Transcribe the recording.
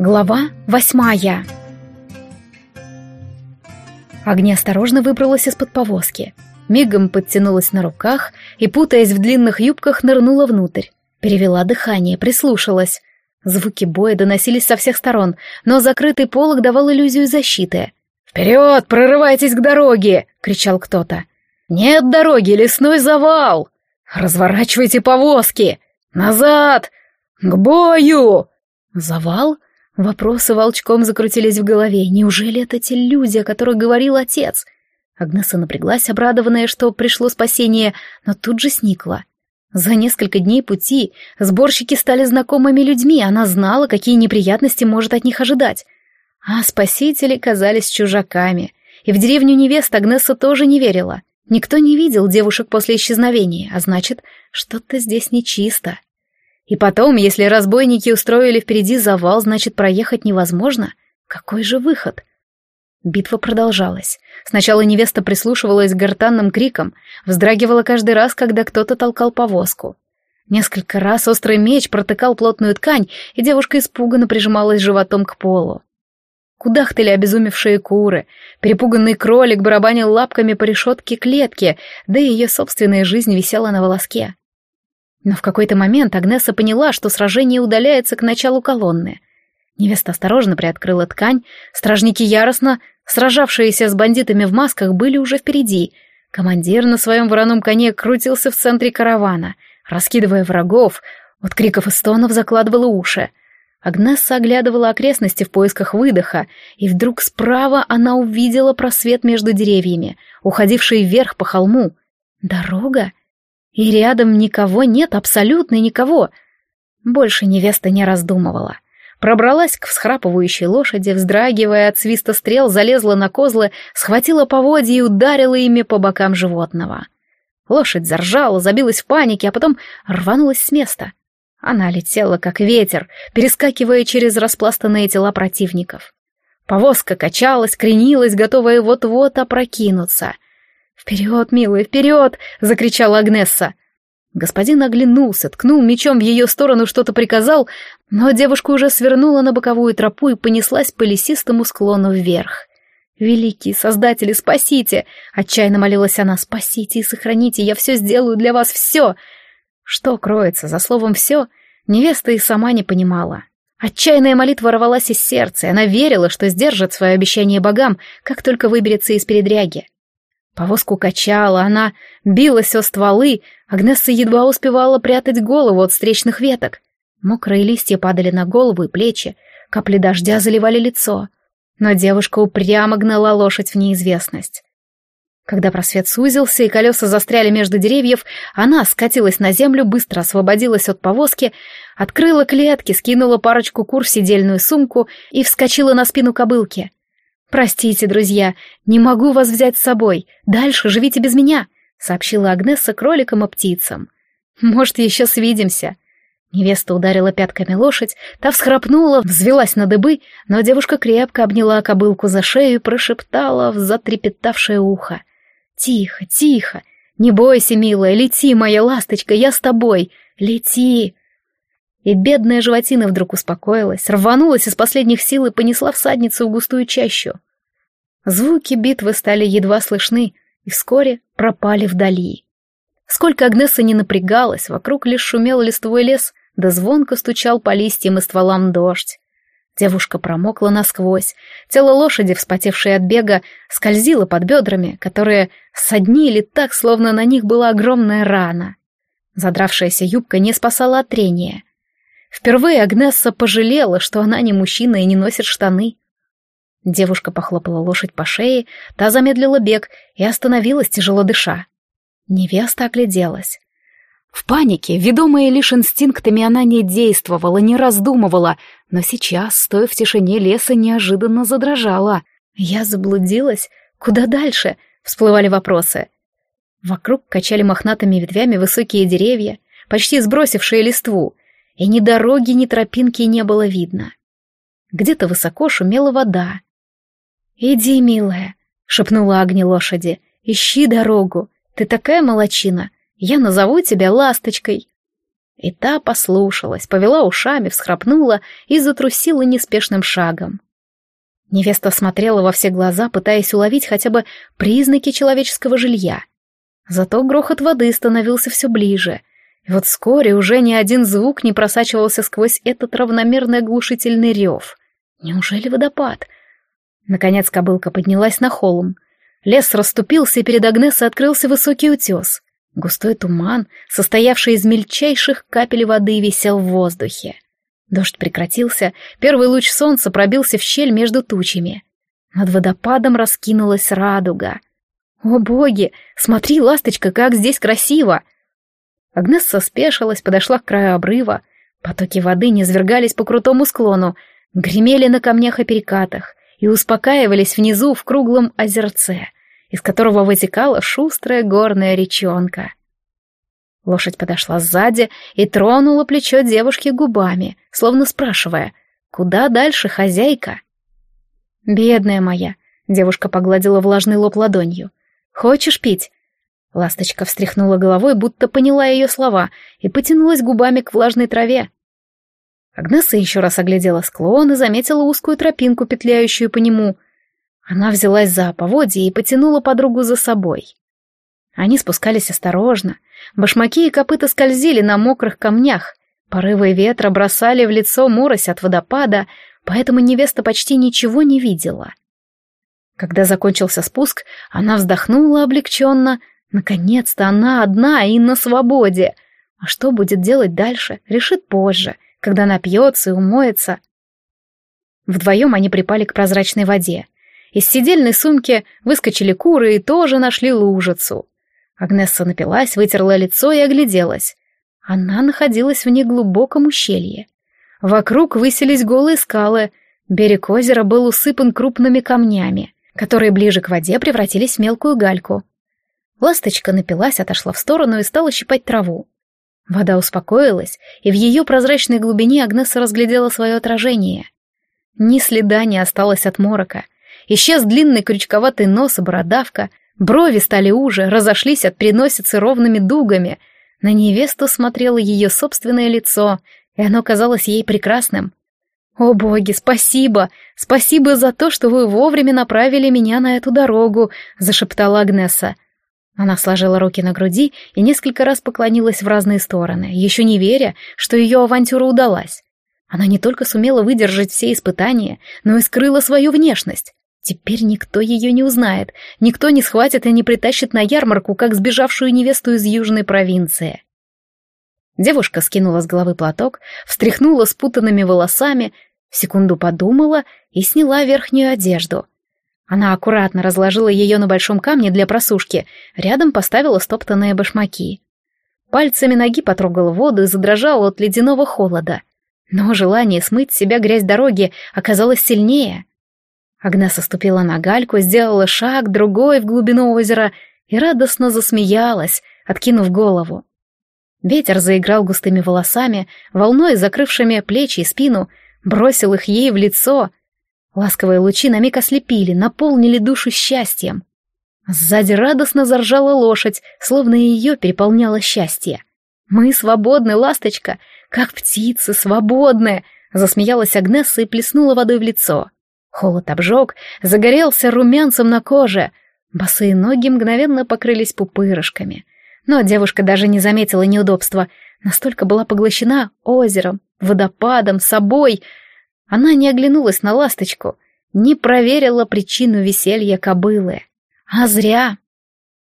Глава восьмая Огня осторожно выбралась из-под повозки. Мигом подтянулась на руках и, путаясь в длинных юбках, нырнула внутрь. Перевела дыхание, прислушалась. Звуки боя доносились со всех сторон, но закрытый полог давал иллюзию защиты. «Вперед, прорывайтесь к дороге!» — кричал кто-то. «Нет дороги, лесной завал! Разворачивайте повозки! Назад! К бою!» «Завал?» Вопросы волчком закрутились в голове. Неужели это те люди, о которых говорил отец? Агнеса напряглась, обрадованная, что пришло спасение, но тут же сникла. За несколько дней пути сборщики стали знакомыми людьми, она знала, какие неприятности может от них ожидать. А спасители казались чужаками. И в деревню невест Агнеса тоже не верила. Никто не видел девушек после исчезновения, а значит, что-то здесь нечисто. И потом, если разбойники устроили впереди завал, значит, проехать невозможно. Какой же выход? Битва продолжалась. Сначала невеста прислушивалась к гортанным крикам, вздрагивала каждый раз, когда кто-то толкал повозку. Несколько раз острый меч протыкал плотную ткань, и девушка испуганно прижималась животом к полу. Кудахтали обезумевшие куры, перепуганный кролик барабанил лапками по решетке клетки, да и ее собственная жизнь висела на волоске. Но в какой-то момент Агнеса поняла, что сражение удаляется к началу колонны. Невеста осторожно приоткрыла ткань, стражники яростно, сражавшиеся с бандитами в масках, были уже впереди. Командир на своем вороном коне крутился в центре каравана, раскидывая врагов, от криков и стонов закладывала уши. Агнесса оглядывала окрестности в поисках выдоха, и вдруг справа она увидела просвет между деревьями, уходивший вверх по холму. Дорога? И рядом никого нет, абсолютно никого. Больше невеста не раздумывала. Пробралась к всхрапывающей лошади, вздрагивая от свиста стрел, залезла на козлы, схватила поводья и ударила ими по бокам животного. Лошадь заржала, забилась в панике, а потом рванулась с места. Она летела, как ветер, перескакивая через распластанные тела противников. Повозка качалась, кренилась, готовая вот-вот опрокинуться — «Вперед, милый, вперед!» — закричала Агнесса. Господин оглянулся, ткнул мечом в ее сторону, что-то приказал, но девушка уже свернула на боковую тропу и понеслась по лесистому склону вверх. «Великий Создатель, спасите!» — отчаянно молилась она. «Спасите и сохраните, я все сделаю для вас, все!» Что кроется за словом «все», невеста и сама не понимала. Отчаянная молитва рвалась из сердца, и она верила, что сдержит свое обещание богам, как только выберется из передряги. Повозку качала, она билась о стволы, Агнесса едва успевала прятать голову от встречных веток. Мокрые листья падали на голову и плечи, капли дождя заливали лицо. Но девушка упрямо гнала лошадь в неизвестность. Когда просвет сузился и колеса застряли между деревьев, она скатилась на землю, быстро освободилась от повозки, открыла клетки, скинула парочку кур в сидельную сумку и вскочила на спину кобылки. «Простите, друзья, не могу вас взять с собой. Дальше живите без меня», — сообщила Агнесса кроликам и птицам. «Может, еще свидимся». Невеста ударила пятками лошадь, та всхрапнула, взвелась на дыбы, но девушка крепко обняла кобылку за шею и прошептала в затрепетавшее ухо. «Тихо, тихо! Не бойся, милая, лети, моя ласточка, я с тобой! Лети!» И бедная животина вдруг успокоилась, рванулась из последних сил и понесла всадницу в густую чащу. Звуки битвы стали едва слышны и вскоре пропали вдали. Сколько Агнеса не напрягалась, вокруг лишь шумел листвой лес, да звонко стучал по листьям и стволам дождь. Девушка промокла насквозь, тело лошади, вспотевшее от бега, скользило под бедрами, которые соднили так, словно на них была огромная рана. Задравшаяся юбка не спасала от трения — Впервые Агнесса пожалела, что она не мужчина и не носит штаны. Девушка похлопала лошадь по шее, та замедлила бег и остановилась, тяжело дыша. Невеста огляделась. В панике, ведомая лишь инстинктами, она не действовала, не раздумывала, но сейчас, стоя в тишине леса, неожиданно задрожала. «Я заблудилась? Куда дальше?» — всплывали вопросы. Вокруг качали мохнатыми ветвями высокие деревья, почти сбросившие листву и ни дороги, ни тропинки не было видно. Где-то высоко шумела вода. «Иди, милая», — шепнула Агни лошади, — «ищи дорогу. Ты такая молочина. Я назову тебя ласточкой». И та послушалась, повела ушами, всхрапнула и затрусила неспешным шагом. Невеста смотрела во все глаза, пытаясь уловить хотя бы признаки человеческого жилья. Зато грохот воды становился все ближе. И вот вскоре уже ни один звук не просачивался сквозь этот равномерный оглушительный рев. Неужели водопад? Наконец кобылка поднялась на холм. Лес расступился, и перед Агнесой открылся высокий утес. Густой туман, состоявший из мельчайших капель воды, висел в воздухе. Дождь прекратился, первый луч солнца пробился в щель между тучами. Над водопадом раскинулась радуга. «О боги! Смотри, ласточка, как здесь красиво!» Агнесса спешилась, подошла к краю обрыва. Потоки воды низвергались по крутому склону, гремели на камнях и перекатах и успокаивались внизу в круглом озерце — из которого вытекала шустрая горная речонка. Лошадь подошла сзади и тронула плечо девушки губами, словно спрашивая, «Куда дальше, хозяйка?» «Бедная моя», — девушка погладила влажный лоб ладонью, «хочешь пить?» Ласточка встряхнула головой, будто поняла ее слова, и потянулась губами к влажной траве. Агнеса еще раз оглядела склон и заметила узкую тропинку, петляющую по нему — она взялась за поводья и потянула подругу за собой. Они спускались осторожно. Башмаки и копыта скользили на мокрых камнях. Порывы ветра бросали в лицо морось от водопада, поэтому невеста почти ничего не видела. Когда закончился спуск, она вздохнула облегченно. Наконец-то она одна и на свободе. А что будет делать дальше, решит позже, когда напьется и умоется. Вдвоем они припали к прозрачной воде. Из сидельной сумки выскочили куры и тоже нашли лужицу. Агнесса напилась, вытерла лицо и огляделась. Она находилась в неглубоком ущелье. Вокруг высились голые скалы. Берег озера был усыпан крупными камнями, которые ближе к воде превратились в мелкую гальку. Ласточка напилась, отошла в сторону и стала щипать траву. Вода успокоилась, и в ее прозрачной глубине Агнесса разглядела свое отражение. Ни следа не осталось от морока — Исчез длинный крючковатый нос и бородавка, брови стали уже, разошлись от переносицы ровными дугами. На невесту смотрело ее собственное лицо, и оно казалось ей прекрасным. «О боги, спасибо! Спасибо за то, что вы вовремя направили меня на эту дорогу!» — зашептала Агнеса. Она сложила руки на груди и несколько раз поклонилась в разные стороны, еще не веря, что ее авантюра удалась. Она не только сумела выдержать все испытания, но и скрыла свою внешность. Теперь никто ее не узнает, никто не схватит и не притащит на ярмарку, как сбежавшую невесту из южной провинции. Девушка скинула с головы платок, встряхнула спутанными волосами, секунду подумала и сняла верхнюю одежду. Она аккуратно разложила ее на большом камне для просушки, рядом поставила стоптанные башмаки. Пальцами ноги потрогала воду и задрожала от ледяного холода. Но желание смыть с себя грязь дороги оказалось сильнее — Агнеса ступила на гальку, сделала шаг, другой в глубину озера и радостно засмеялась, откинув голову. Ветер заиграл густыми волосами, волной закрывшими плечи и спину, бросил их ей в лицо. Ласковые лучи на миг ослепили, наполнили душу счастьем. Сзади радостно заржала лошадь, словно ее переполняло счастье. «Мы свободны, ласточка, как птицы, свободны!» Засмеялась Агнесса и плеснула водой в лицо. Холод обжег, загорелся румянцем на коже. Босые ноги мгновенно покрылись пупырышками. Но девушка даже не заметила неудобства. Настолько была поглощена озером, водопадом, собой. Она не оглянулась на ласточку, не проверила причину веселья кобылы. А зря.